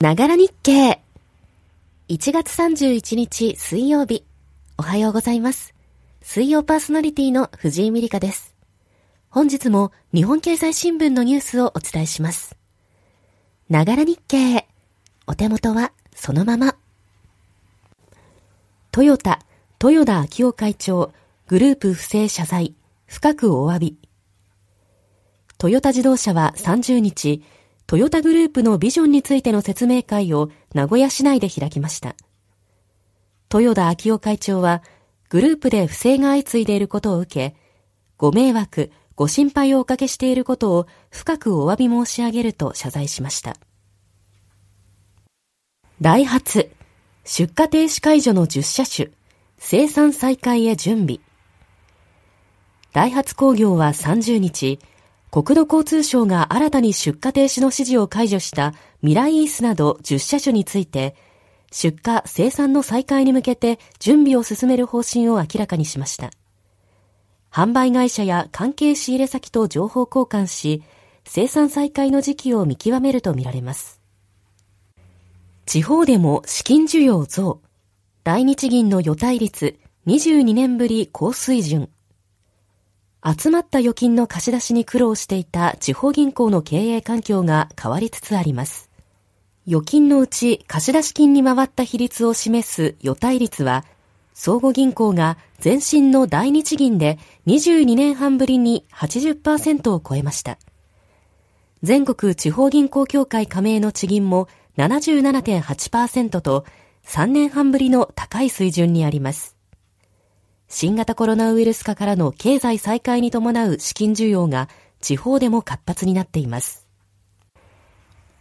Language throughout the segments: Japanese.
ながら日経。1月31日水曜日。おはようございます。水曜パーソナリティの藤井美里香です。本日も日本経済新聞のニュースをお伝えします。ながら日経。お手元はそのまま。トヨタ、豊田昭夫会長、グループ不正謝罪、深くお詫び。トヨタ自動車は30日、トヨタグループのビジョンについての説明会を名古屋市内で開きました。豊田昭夫会長は、グループで不正が相次いでいることを受け、ご迷惑、ご心配をおかけしていることを深くお詫び申し上げると謝罪しました。ダイハツ、出荷停止解除の10車種、生産再開へ準備。ダイハツ工業は30日、国土交通省が新たに出荷停止の指示を解除したミライースなど10車種について、出荷生産の再開に向けて準備を進める方針を明らかにしました。販売会社や関係仕入れ先と情報交換し、生産再開の時期を見極めるとみられます。地方でも資金需要増。大日銀の予対率22年ぶり高水準。集まった預金の貸し出しに苦労していた地方銀行の経営環境が変わりつつあります。預金のうち貸出金に回った比率を示す予対率は、相互銀行が前身の大日銀で22年半ぶりに80%を超えました。全国地方銀行協会加盟の地銀も77.8%と3年半ぶりの高い水準にあります。新型コロナウイルス化からの経済再開に伴う資金需要が地方でも活発になっています。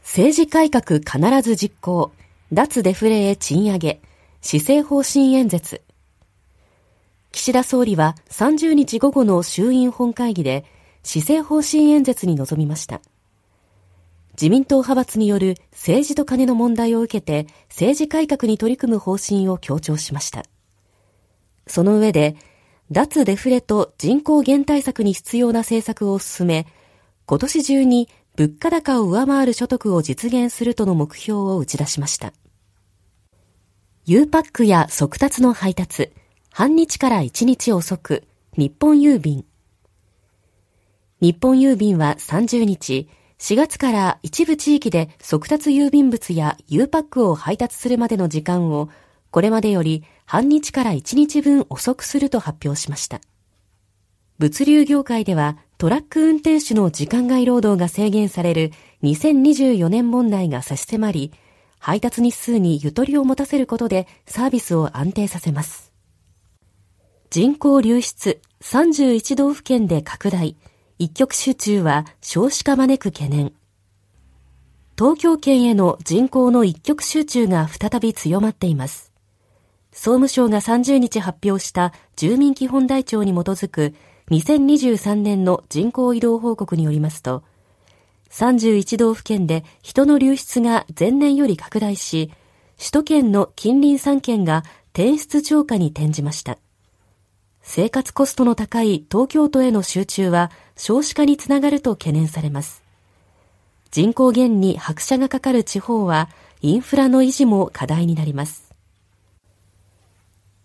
政治改革必ず実行、脱デフレへ賃上げ、施政方針演説。岸田総理は30日午後の衆院本会議で施政方針演説に臨みました。自民党派閥による政治と金の問題を受けて政治改革に取り組む方針を強調しました。その上で、脱デフレと人口減対策に必要な政策を進め、今年中に物価高を上回る所得を実現するとの目標を打ち出しました。U パックや速達の配達、半日から1日遅く、日本郵便。日本郵便は30日、4月から一部地域で速達郵便物や U パックを配達するまでの時間を、これまでより半日から1日分遅くすると発表しました。物流業界ではトラック運転手の時間外労働が制限される2024年問題が差し迫り、配達日数にゆとりを持たせることでサービスを安定させます。人口流出31道府県で拡大、一極集中は少子化招く懸念。東京圏への人口の一極集中が再び強まっています。総務省が30日発表した住民基本台帳に基づく2023年の人口移動報告によりますと、31道府県で人の流出が前年より拡大し、首都圏の近隣3県が転出超過に転じました。生活コストの高い東京都への集中は少子化につながると懸念されます。人口減に拍車がかかる地方はインフラの維持も課題になります。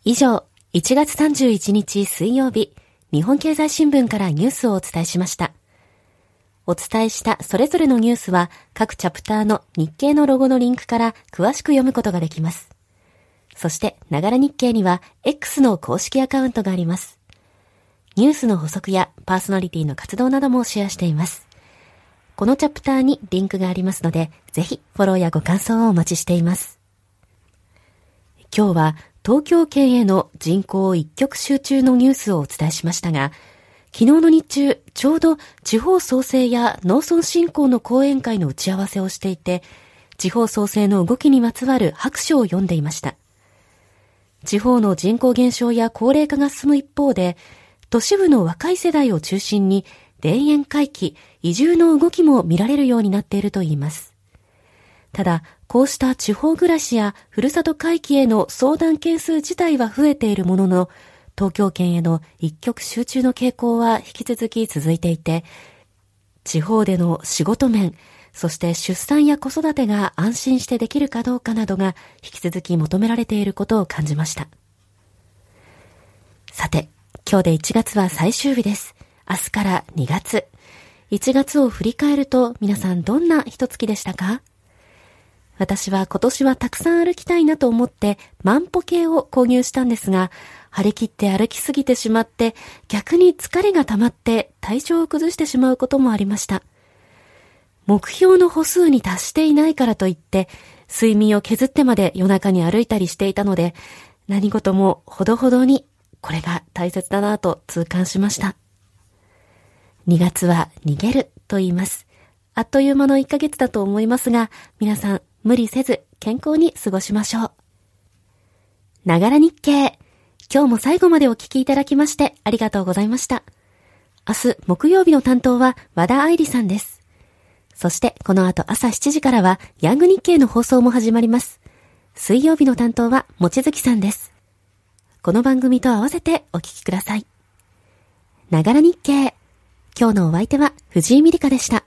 以上、1月31日水曜日、日本経済新聞からニュースをお伝えしました。お伝えしたそれぞれのニュースは各チャプターの日経のロゴのリンクから詳しく読むことができます。そして、ながら日経には X の公式アカウントがあります。ニュースの補足やパーソナリティの活動などもシェアしています。このチャプターにリンクがありますので、ぜひフォローやご感想をお待ちしています。今日は東京圏への人口一極集中のニュースをお伝えしましたが、昨日の日中、ちょうど地方創生や農村振興の講演会の打ち合わせをしていて、地方創生の動きにまつわる白書を読んでいました。地方の人口減少や高齢化が進む一方で、都市部の若い世代を中心に田園回帰、移住の動きも見られるようになっているといいます。ただ、こうした地方暮らしやふるさと回帰への相談件数自体は増えているものの、東京圏への一極集中の傾向は引き続き続いていて、地方での仕事面、そして出産や子育てが安心してできるかどうかなどが引き続き求められていることを感じました。さて、今日で1月は最終日です。明日から2月。1月を振り返ると皆さんどんな一月でしたか？私は今年はたくさん歩きたいなと思って万歩計を購入したんですが、張り切って歩きすぎてしまって逆に疲れが溜まって体調を崩してしまうこともありました。目標の歩数に達していないからといって睡眠を削ってまで夜中に歩いたりしていたので何事もほどほどにこれが大切だなと痛感しました。2月は逃げると言います。あっという間の1ヶ月だと思いますが、皆さん無理せず健康に過ごしましょう。ながら日経。今日も最後までお聞きいただきましてありがとうございました。明日木曜日の担当は和田愛理さんです。そしてこの後朝7時からはヤング日経の放送も始まります。水曜日の担当はもちづきさんです。この番組と合わせてお聞きください。ながら日経。今日のお相手は藤井美里香でした。